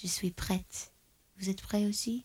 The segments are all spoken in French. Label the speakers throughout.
Speaker 1: Je suis prête. Vous êtes prêts aussi?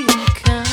Speaker 1: you come?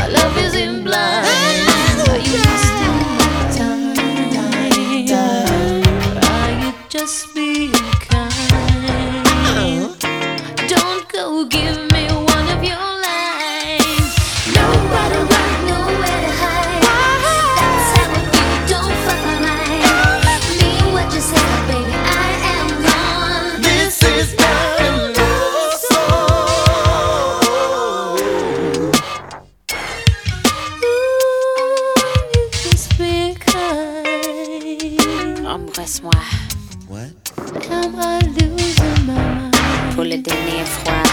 Speaker 1: My love is in Caresse-moi. What? Pour le dernier
Speaker 2: froid.